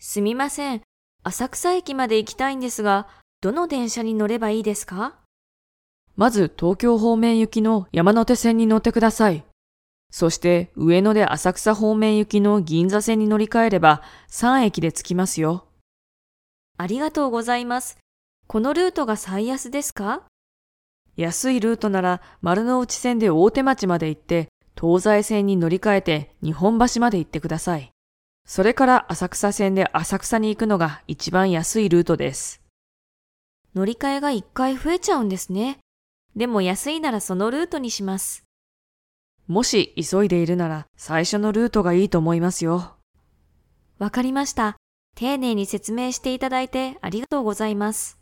すみません。浅草駅まで行きたいんですが、どの電車に乗ればいいですか？まず東京方面行きの山手線に乗ってください。そして上野で浅草方面行きの銀座線に乗り換えれば3駅で着きますよ。ありがとうございます。このルートが最安ですか？安いルートなら丸の内線で大手町まで行って東西線に乗り換えて日本橋まで行ってください。それから浅草線で浅草に行くのが一番安いルートです。乗り換えが1回増えちゃうんですね。でも安いならそのルートにします。もし急いでいるなら最初のルートがいいと思いますよ。わかりました。丁寧に説明していただいてありがとうございます。